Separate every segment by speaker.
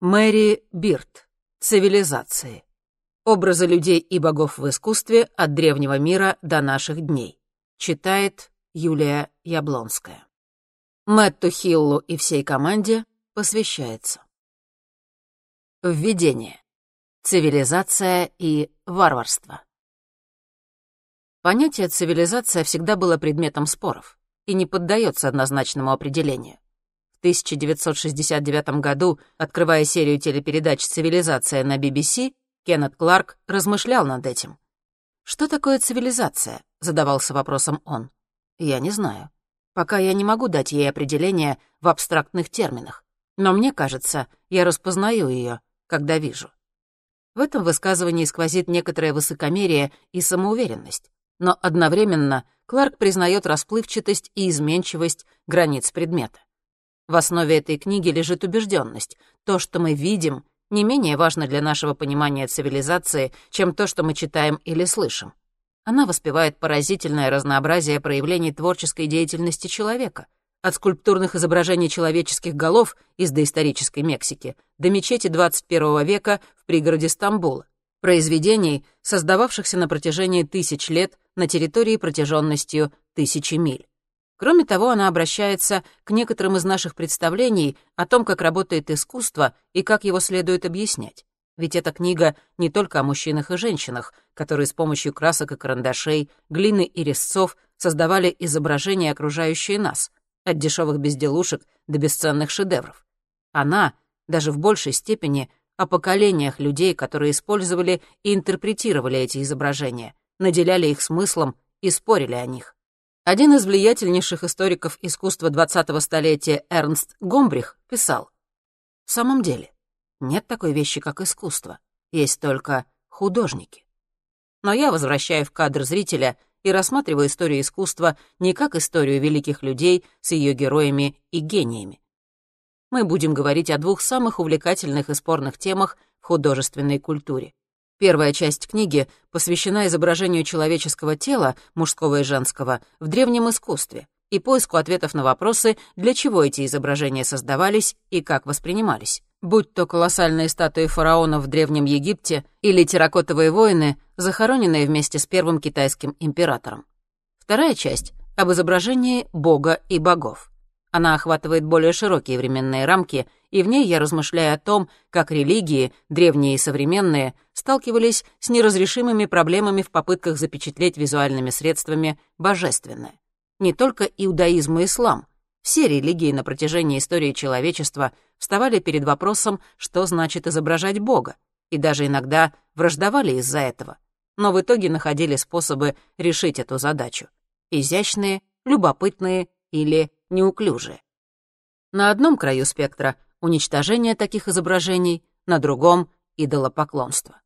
Speaker 1: Мэри Бирт. Цивилизации. Образы людей и богов в искусстве от древнего мира до наших дней. Читает Юлия Яблонская. Мэтту Хиллу и всей команде посвящается. Введение. Цивилизация и варварство. Понятие «цивилизация» всегда было предметом споров и не поддается однозначному определению. В 1969 году, открывая серию телепередач «Цивилизация» на BBC, Кеннет Кларк размышлял над этим. «Что такое цивилизация?» — задавался вопросом он. «Я не знаю. Пока я не могу дать ей определение в абстрактных терминах. Но мне кажется, я распознаю ее, когда вижу». В этом высказывании сквозит некоторое высокомерие и самоуверенность но одновременно Кларк признает расплывчатость и изменчивость границ предмета. В основе этой книги лежит убежденность. То, что мы видим, не менее важно для нашего понимания цивилизации, чем то, что мы читаем или слышим. Она воспевает поразительное разнообразие проявлений творческой деятельности человека, от скульптурных изображений человеческих голов из доисторической Мексики до мечети 21 века в пригороде Стамбула, произведений, создававшихся на протяжении тысяч лет на территории протяженностью тысячи миль. Кроме того, она обращается к некоторым из наших представлений о том, как работает искусство и как его следует объяснять. Ведь эта книга не только о мужчинах и женщинах, которые с помощью красок и карандашей, глины и резцов создавали изображения, окружающие нас, от дешевых безделушек до бесценных шедевров. Она, даже в большей степени, о поколениях людей, которые использовали и интерпретировали эти изображения, наделяли их смыслом и спорили о них. Один из влиятельнейших историков искусства 20-го столетия Эрнст Гомбрих писал, «В самом деле, нет такой вещи, как искусство, есть только художники». Но я возвращаю в кадр зрителя и рассматриваю историю искусства не как историю великих людей с ее героями и гениями, мы будем говорить о двух самых увлекательных и спорных темах в художественной культуре. Первая часть книги посвящена изображению человеческого тела, мужского и женского, в древнем искусстве и поиску ответов на вопросы, для чего эти изображения создавались и как воспринимались. Будь то колоссальные статуи фараонов в Древнем Египте или терракотовые воины, захороненные вместе с первым китайским императором. Вторая часть — об изображении бога и богов. Она охватывает более широкие временные рамки, и в ней я размышляю о том, как религии, древние и современные, сталкивались с неразрешимыми проблемами в попытках запечатлеть визуальными средствами божественное. Не только иудаизм и ислам. Все религии на протяжении истории человечества вставали перед вопросом, что значит изображать Бога, и даже иногда враждовали из-за этого. Но в итоге находили способы решить эту задачу. Изящные, любопытные или неуклюжие. На одном краю спектра — уничтожение таких изображений, на другом — идолопоклонство.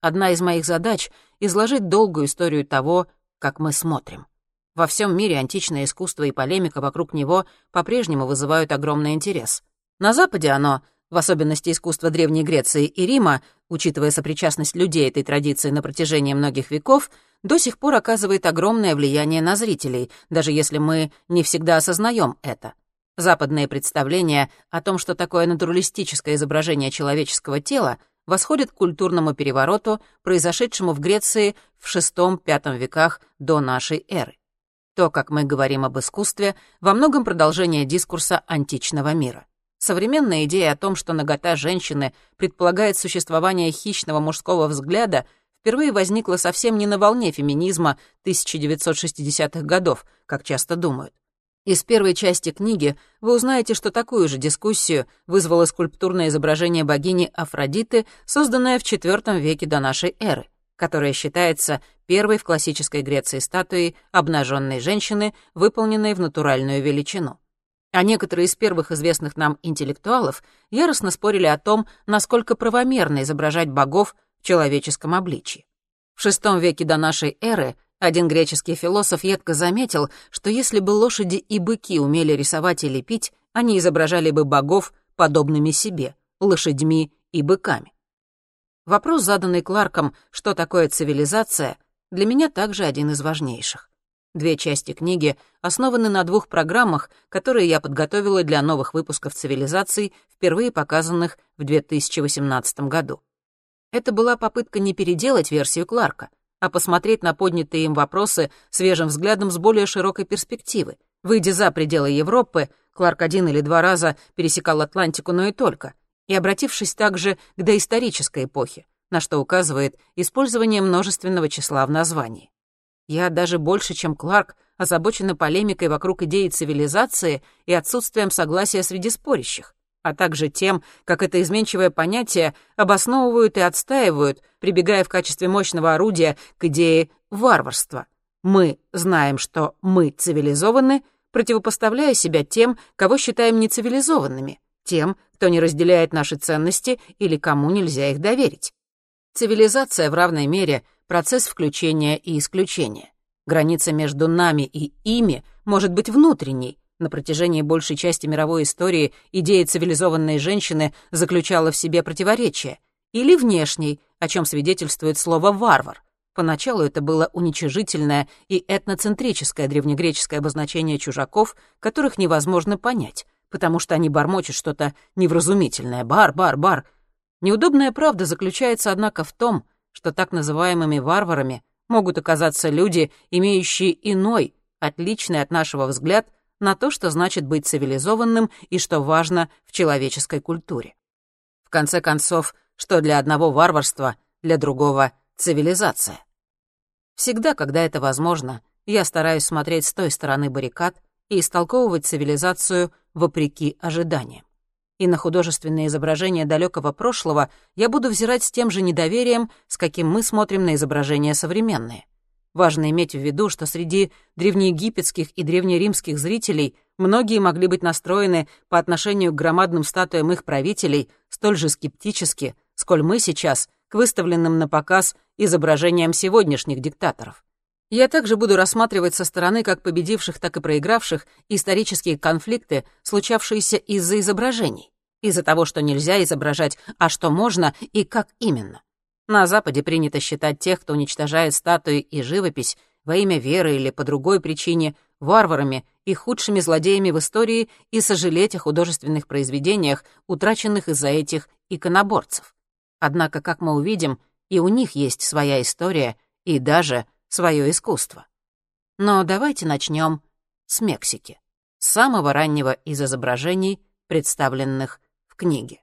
Speaker 1: Одна из моих задач — изложить долгую историю того, как мы смотрим. Во всем мире античное искусство и полемика вокруг него по-прежнему вызывают огромный интерес. На Западе оно, в особенности искусство Древней Греции и Рима, учитывая сопричастность людей этой традиции на протяжении многих веков, до сих пор оказывает огромное влияние на зрителей, даже если мы не всегда осознаем это. Западные представления о том, что такое натуралистическое изображение человеческого тела, восходят к культурному перевороту, произошедшему в Греции в VI-V веках до нашей эры. То, как мы говорим об искусстве, во многом продолжение дискурса античного мира. Современная идея о том, что нагота женщины предполагает существование хищного мужского взгляда, впервые возникла совсем не на волне феминизма 1960-х годов, как часто думают. Из первой части книги вы узнаете, что такую же дискуссию вызвало скульптурное изображение богини Афродиты, созданное в IV веке до нашей эры, которая считается первой в классической Греции статуей обнаженной женщины, выполненной в натуральную величину. А некоторые из первых известных нам интеллектуалов яростно спорили о том, насколько правомерно изображать богов в человеческом обличии. В VI веке до нашей эры один греческий философ едко заметил, что если бы лошади и быки умели рисовать и лепить, они изображали бы богов подобными себе, лошадьми и быками. Вопрос, заданный Кларком, что такое цивилизация, для меня также один из важнейших. Две части книги основаны на двух программах, которые я подготовила для новых выпусков «Цивилизаций», впервые показанных в 2018 году. Это была попытка не переделать версию Кларка, а посмотреть на поднятые им вопросы свежим взглядом с более широкой перспективы. Выйдя за пределы Европы, Кларк один или два раза пересекал Атлантику, но и только, и обратившись также к доисторической эпохе, на что указывает использование множественного числа в названии. Я даже больше, чем Кларк, озабочена полемикой вокруг идеи цивилизации и отсутствием согласия среди спорящих, а также тем, как это изменчивое понятие обосновывают и отстаивают, прибегая в качестве мощного орудия к идее варварства. Мы знаем, что мы цивилизованы, противопоставляя себя тем, кого считаем нецивилизованными, тем, кто не разделяет наши ценности или кому нельзя их доверить. Цивилизация в равной мере — процесс включения и исключения. Граница между нами и ими может быть внутренней. На протяжении большей части мировой истории идея цивилизованной женщины заключала в себе противоречие. Или внешней, о чем свидетельствует слово «варвар». Поначалу это было уничижительное и этноцентрическое древнегреческое обозначение чужаков, которых невозможно понять, потому что они бормочут что-то невразумительное «бар, бар, бар». Неудобная правда заключается, однако, в том, что так называемыми варварами могут оказаться люди, имеющие иной, отличный от нашего взгляд, на то, что значит быть цивилизованным и что важно в человеческой культуре. В конце концов, что для одного варварство, для другого — цивилизация. Всегда, когда это возможно, я стараюсь смотреть с той стороны баррикад и истолковывать цивилизацию вопреки ожиданиям и на художественные изображения далекого прошлого я буду взирать с тем же недоверием, с каким мы смотрим на изображения современные. Важно иметь в виду, что среди древнеегипетских и древнеримских зрителей многие могли быть настроены по отношению к громадным статуям их правителей столь же скептически, сколь мы сейчас к выставленным на показ изображениям сегодняшних диктаторов. Я также буду рассматривать со стороны как победивших, так и проигравших исторические конфликты, случавшиеся из-за изображений. Из-за того, что нельзя изображать, а что можно и как именно. На Западе принято считать тех, кто уничтожает статуи и живопись во имя веры или по другой причине, варварами и худшими злодеями в истории и сожалеть о художественных произведениях, утраченных из-за этих иконоборцев. Однако, как мы увидим, и у них есть своя история и даже свое искусство. Но давайте начнем с Мексики, самого раннего из изображений, представленных в книге.